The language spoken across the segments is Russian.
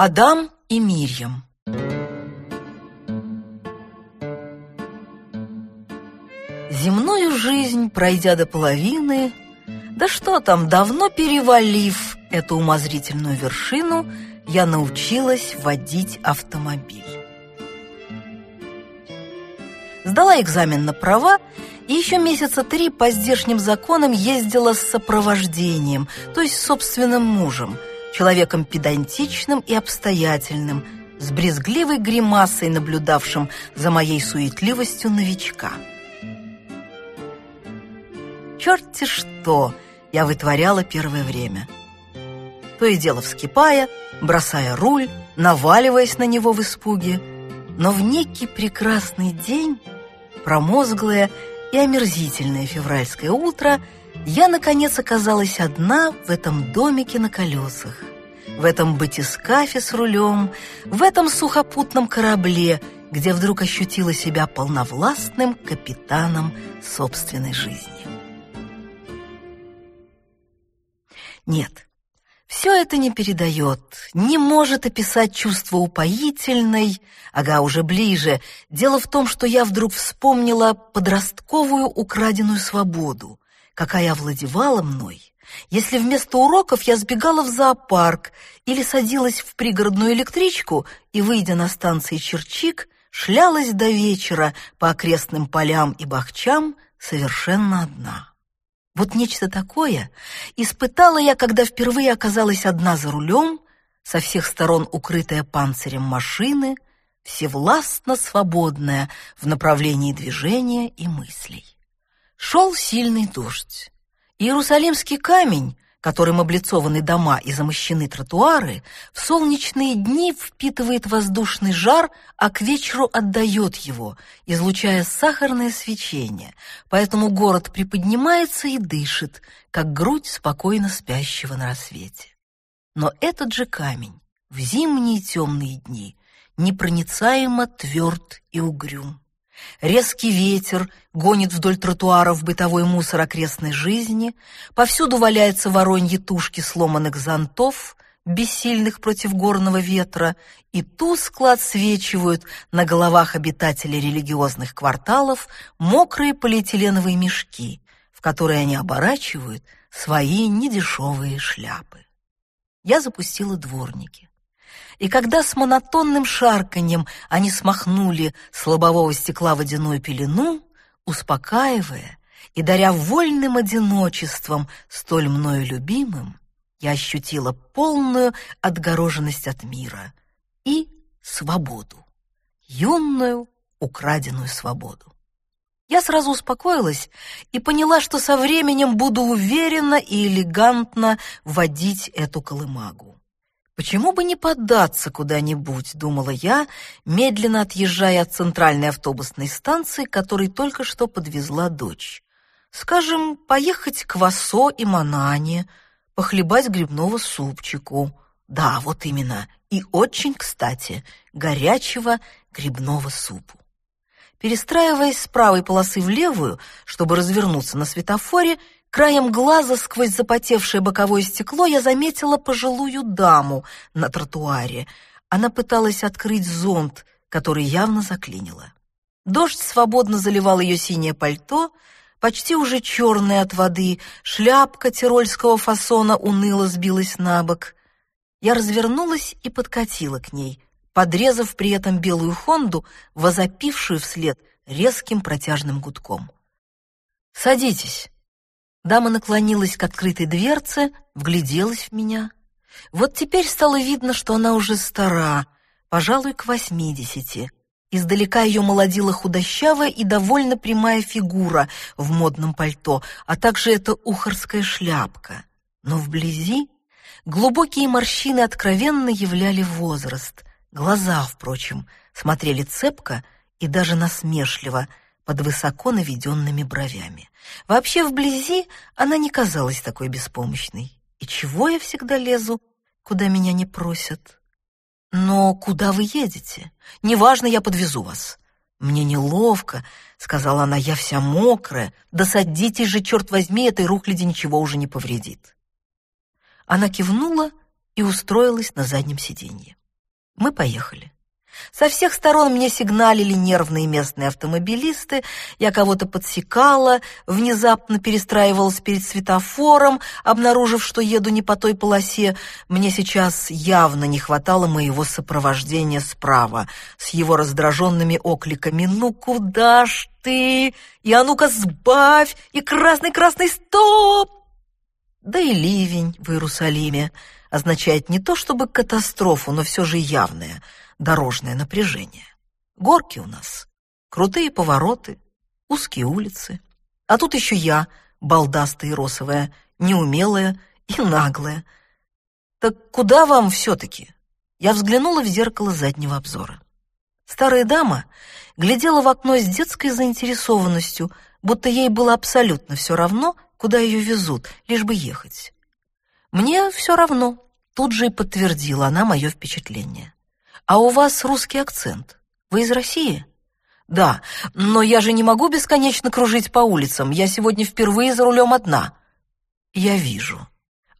Адам и Мирьям Земную жизнь, пройдя до половины, да что там, давно перевалив эту умозрительную вершину, я научилась водить автомобиль. Сдала экзамен на права и еще месяца три по здешним законам ездила с сопровождением, то есть с собственным мужем, человеком педантичным и обстоятельным, с брезгливой гримасой, наблюдавшим за моей суетливостью новичка. Черти что я вытворяла первое время. То и дело вскипая, бросая руль, наваливаясь на него в испуге. Но в некий прекрасный день, промозглое и омерзительное февральское утро, я, наконец, оказалась одна в этом домике на колесах, в этом батискафе с рулем, в этом сухопутном корабле, где вдруг ощутила себя полновластным капитаном собственной жизни. Нет, все это не передает, не может описать чувство упоительной, ага, уже ближе. Дело в том, что я вдруг вспомнила подростковую украденную свободу, какая овладевала мной, если вместо уроков я сбегала в зоопарк или садилась в пригородную электричку и, выйдя на станции Черчик, шлялась до вечера по окрестным полям и бахчам совершенно одна. Вот нечто такое испытала я, когда впервые оказалась одна за рулем, со всех сторон укрытая панцирем машины, всевластно свободная в направлении движения и мыслей. Шел сильный дождь. Иерусалимский камень которым облицованы дома и замощены тротуары, в солнечные дни впитывает воздушный жар, а к вечеру отдает его, излучая сахарное свечение, поэтому город приподнимается и дышит, как грудь спокойно спящего на рассвете. Но этот же камень в зимние темные дни непроницаемо тверд и угрюм. Резкий ветер гонит вдоль тротуаров бытовой мусор окрестной жизни, повсюду валяются вороньи тушки сломанных зонтов, бессильных против горного ветра, и тускло отсвечивают на головах обитателей религиозных кварталов мокрые полиэтиленовые мешки, в которые они оборачивают свои недешевые шляпы. Я запустила дворники. И когда с монотонным шарканьем они смахнули с лобового стекла водяную пелену, успокаивая и даря вольным одиночеством столь мною любимым, я ощутила полную отгороженность от мира и свободу, юную украденную свободу. Я сразу успокоилась и поняла, что со временем буду уверенно и элегантно водить эту колымагу. Почему бы не поддаться куда-нибудь, думала я, медленно отъезжая от центральной автобусной станции, которой только что подвезла дочь. Скажем, поехать к Васо и Манане, похлебать грибного супчику. Да, вот именно, и очень кстати, горячего грибного супу. Перестраиваясь с правой полосы в левую, чтобы развернуться на светофоре, Краем глаза сквозь запотевшее боковое стекло я заметила пожилую даму на тротуаре. Она пыталась открыть зонт, который явно заклинило. Дождь свободно заливал ее синее пальто, почти уже черное от воды, шляпка тирольского фасона уныло сбилась на бок. Я развернулась и подкатила к ней, подрезав при этом белую «Хонду», возопившую вслед резким протяжным гудком. «Садитесь», Дама наклонилась к открытой дверце, вгляделась в меня. Вот теперь стало видно, что она уже стара, пожалуй, к восьмидесяти. Издалека ее молодила худощавая и довольно прямая фигура в модном пальто, а также эта ухарская шляпка. Но вблизи глубокие морщины откровенно являли возраст. Глаза, впрочем, смотрели цепко и даже насмешливо — под высоко наведенными бровями. Вообще, вблизи она не казалась такой беспомощной. И чего я всегда лезу, куда меня не просят? Но куда вы едете? Неважно, я подвезу вас. Мне неловко, сказала она, я вся мокрая. Да садитесь же, черт возьми, этой рухляди ничего уже не повредит. Она кивнула и устроилась на заднем сиденье. Мы поехали. Со всех сторон мне сигналили нервные местные автомобилисты, я кого-то подсекала, внезапно перестраивалась перед светофором, обнаружив, что еду не по той полосе. Мне сейчас явно не хватало моего сопровождения справа, с его раздраженными окликами «Ну куда ж ты? И а ну-ка сбавь! И красный-красный стоп!» Да и ливень в Иерусалиме означает не то чтобы катастрофу, но все же явное – дорожное напряжение. Горки у нас, крутые повороты, узкие улицы. А тут еще я, балдастая и росовая, неумелая и наглая. Так куда вам все-таки? Я взглянула в зеркало заднего обзора. Старая дама глядела в окно с детской заинтересованностью, будто ей было абсолютно все равно, куда ее везут, лишь бы ехать. Мне все равно, тут же и подтвердила она мое впечатление. «А у вас русский акцент. Вы из России?» «Да, но я же не могу бесконечно кружить по улицам. Я сегодня впервые за рулем одна». «Я вижу».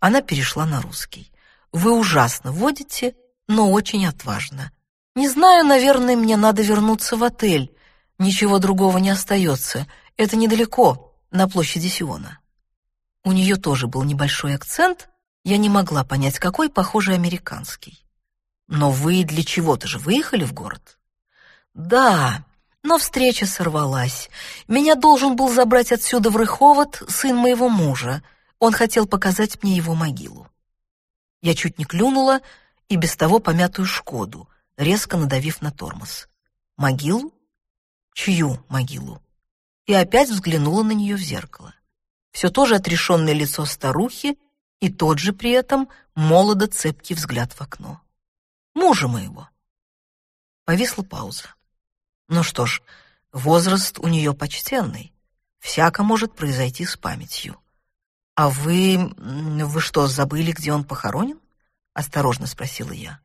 Она перешла на русский. «Вы ужасно водите, но очень отважно. Не знаю, наверное, мне надо вернуться в отель. Ничего другого не остается. Это недалеко, на площади Сиона». У нее тоже был небольшой акцент, я не могла понять, какой, похоже, американский. Но вы для чего-то же выехали в город? Да, но встреча сорвалась. Меня должен был забрать отсюда в Рыховод сын моего мужа. Он хотел показать мне его могилу. Я чуть не клюнула и без того помятую «Шкоду», резко надавив на тормоз. Могилу? Чью могилу? И опять взглянула на нее в зеркало. Все то же отрешенное лицо старухи и тот же при этом молодо-цепкий взгляд в окно мужа моего. Повисла пауза. Ну что ж, возраст у нее почтенный. Всяко может произойти с памятью. А вы... вы что, забыли, где он похоронен? Осторожно спросила я.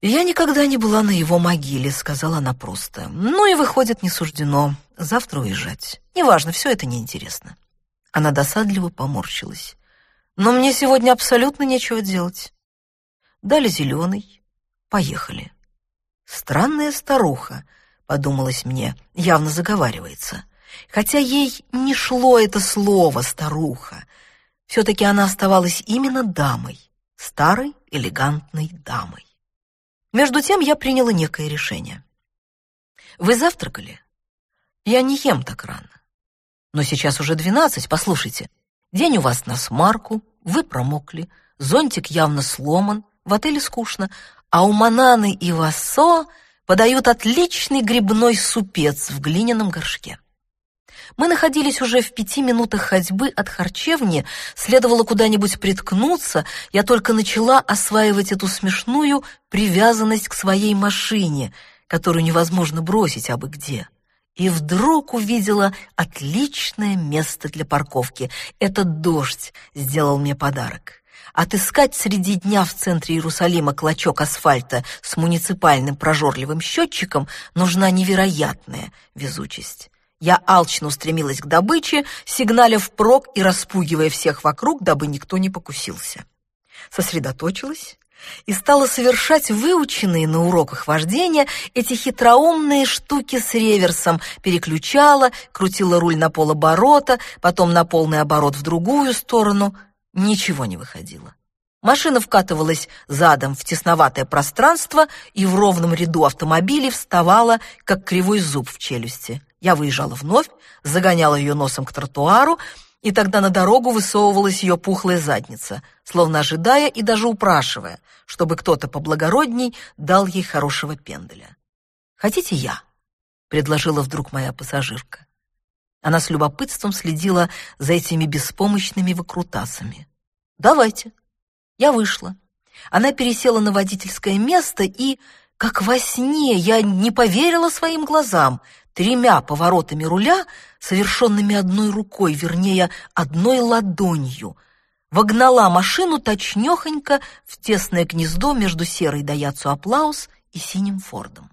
«Я никогда не была на его могиле», — сказала она просто. «Ну и, выходит, не суждено завтра уезжать. Неважно, все это неинтересно». Она досадливо поморщилась. «Но мне сегодня абсолютно нечего делать дали зеленый. Поехали. Странная старуха, подумалось мне, явно заговаривается. Хотя ей не шло это слово «старуха». Все-таки она оставалась именно дамой, старой элегантной дамой. Между тем я приняла некое решение. «Вы завтракали?» «Я не ем так рано». «Но сейчас уже двенадцать, послушайте. День у вас на смарку, вы промокли, зонтик явно сломан, в отеле скучно, а у Мананы и Вассо подают отличный грибной супец в глиняном горшке. Мы находились уже в пяти минутах ходьбы от харчевни, следовало куда-нибудь приткнуться, я только начала осваивать эту смешную привязанность к своей машине, которую невозможно бросить абы где. И вдруг увидела отличное место для парковки. Этот дождь сделал мне подарок. Отыскать среди дня в центре Иерусалима клочок асфальта с муниципальным прожорливым счетчиком нужна невероятная везучесть. Я алчно устремилась к добыче, сигналя впрок и распугивая всех вокруг, дабы никто не покусился. Сосредоточилась и стала совершать выученные на уроках вождения эти хитроумные штуки с реверсом, переключала, крутила руль на полоборота, потом на полный оборот в другую сторону — Ничего не выходило. Машина вкатывалась задом в тесноватое пространство и в ровном ряду автомобилей вставала, как кривой зуб в челюсти. Я выезжала вновь, загоняла ее носом к тротуару, и тогда на дорогу высовывалась ее пухлая задница, словно ожидая и даже упрашивая, чтобы кто-то поблагородней дал ей хорошего пенделя. «Хотите я?» — предложила вдруг моя пассажирка. Она с любопытством следила за этими беспомощными выкрутасами. «Давайте». Я вышла. Она пересела на водительское место и, как во сне, я не поверила своим глазам. Тремя поворотами руля, совершенными одной рукой, вернее, одной ладонью, вогнала машину точнёхонько в тесное гнездо между серой Даяцу Аплаус и синим Фордом.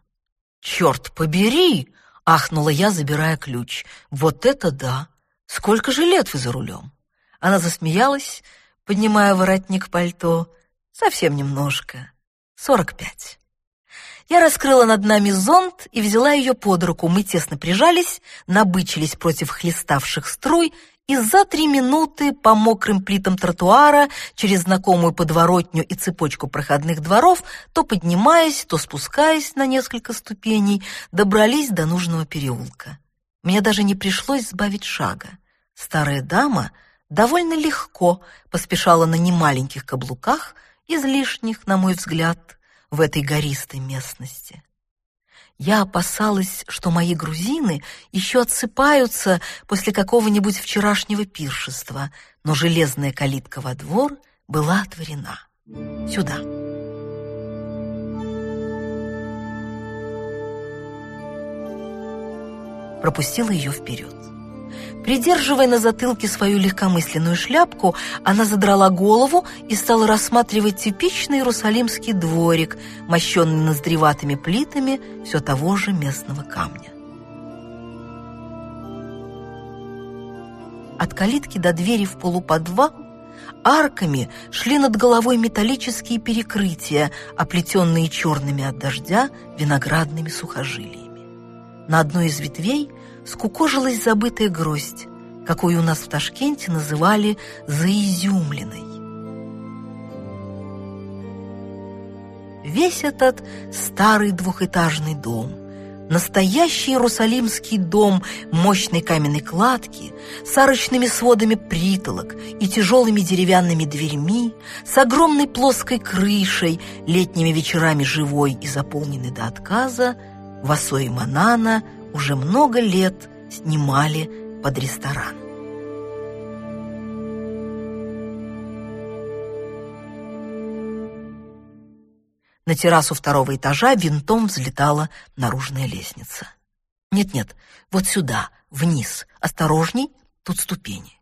«Черт побери!» — ахнула я, забирая ключ. «Вот это да! Сколько же лет вы за рулем?» Она засмеялась, поднимая воротник пальто. «Совсем немножко. Сорок пять. Я раскрыла над нами зонт и взяла ее под руку. Мы тесно прижались, набычились против хлеставших струй и за три минуты по мокрым плитам тротуара, через знакомую подворотню и цепочку проходных дворов, то поднимаясь, то спускаясь на несколько ступеней, добрались до нужного переулка. Мне даже не пришлось сбавить шага. Старая дама довольно легко поспешала на немаленьких каблуках, излишних, на мой взгляд, в этой гористой местности. Я опасалась, что мои грузины еще отсыпаются после какого-нибудь вчерашнего пиршества, но железная калитка во двор была отворена. Сюда. Пропустила ее вперед. Придерживая на затылке свою легкомысленную шляпку, она задрала голову и стала рассматривать типичный иерусалимский дворик, мощенный ноздреватыми плитами все того же местного камня. От калитки до двери в полуподвал арками шли над головой металлические перекрытия, оплетенные черными от дождя виноградными сухожилиями. На одной из ветвей скукожилась забытая гроздь, какую у нас в Ташкенте называли «заизюмленной». Весь этот старый двухэтажный дом, настоящий иерусалимский дом мощной каменной кладки с арочными сводами притолок и тяжелыми деревянными дверьми, с огромной плоской крышей, летними вечерами живой и заполненный до отказа, в Осое Манана уже много лет снимали под ресторан. На террасу второго этажа винтом взлетала наружная лестница. Нет-нет, вот сюда, вниз, осторожней, тут ступени.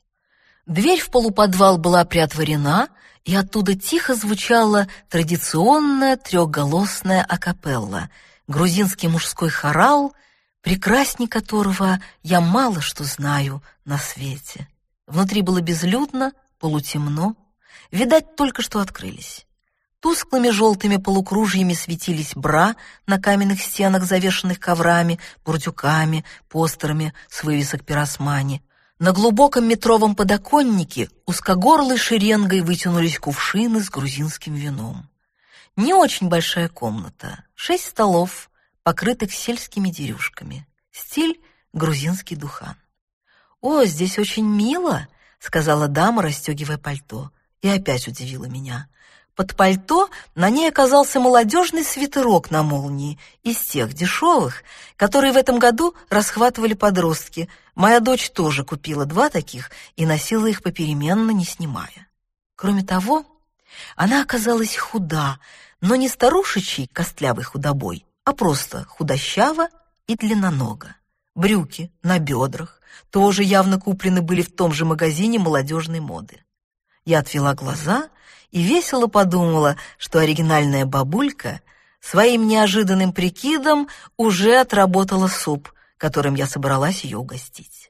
Дверь в полуподвал была приотворена, и оттуда тихо звучала традиционная трехголосная акапелла, грузинский мужской хорал прекрасней которого я мало что знаю на свете. Внутри было безлюдно, полутемно, видать, только что открылись. Тусклыми желтыми полукружьями светились бра на каменных стенах, завешенных коврами, бурдюками, постерами с вывесок пиросмани. На глубоком метровом подоконнике узкогорлой шеренгой вытянулись кувшины с грузинским вином. Не очень большая комната, шесть столов, покрытых сельскими дерюшками. Стиль — грузинский духан. «О, здесь очень мило», — сказала дама, расстегивая пальто, и опять удивила меня. Под пальто на ней оказался молодежный свитерок на молнии, из тех дешевых, которые в этом году расхватывали подростки. Моя дочь тоже купила два таких и носила их попеременно, не снимая. Кроме того, она оказалась худа, но не старушечий костлявый худобой, а просто худощава и длиннонога. Брюки на бедрах тоже явно куплены были в том же магазине молодежной моды. Я отвела глаза и весело подумала, что оригинальная бабулька своим неожиданным прикидом уже отработала суп, которым я собралась ее угостить.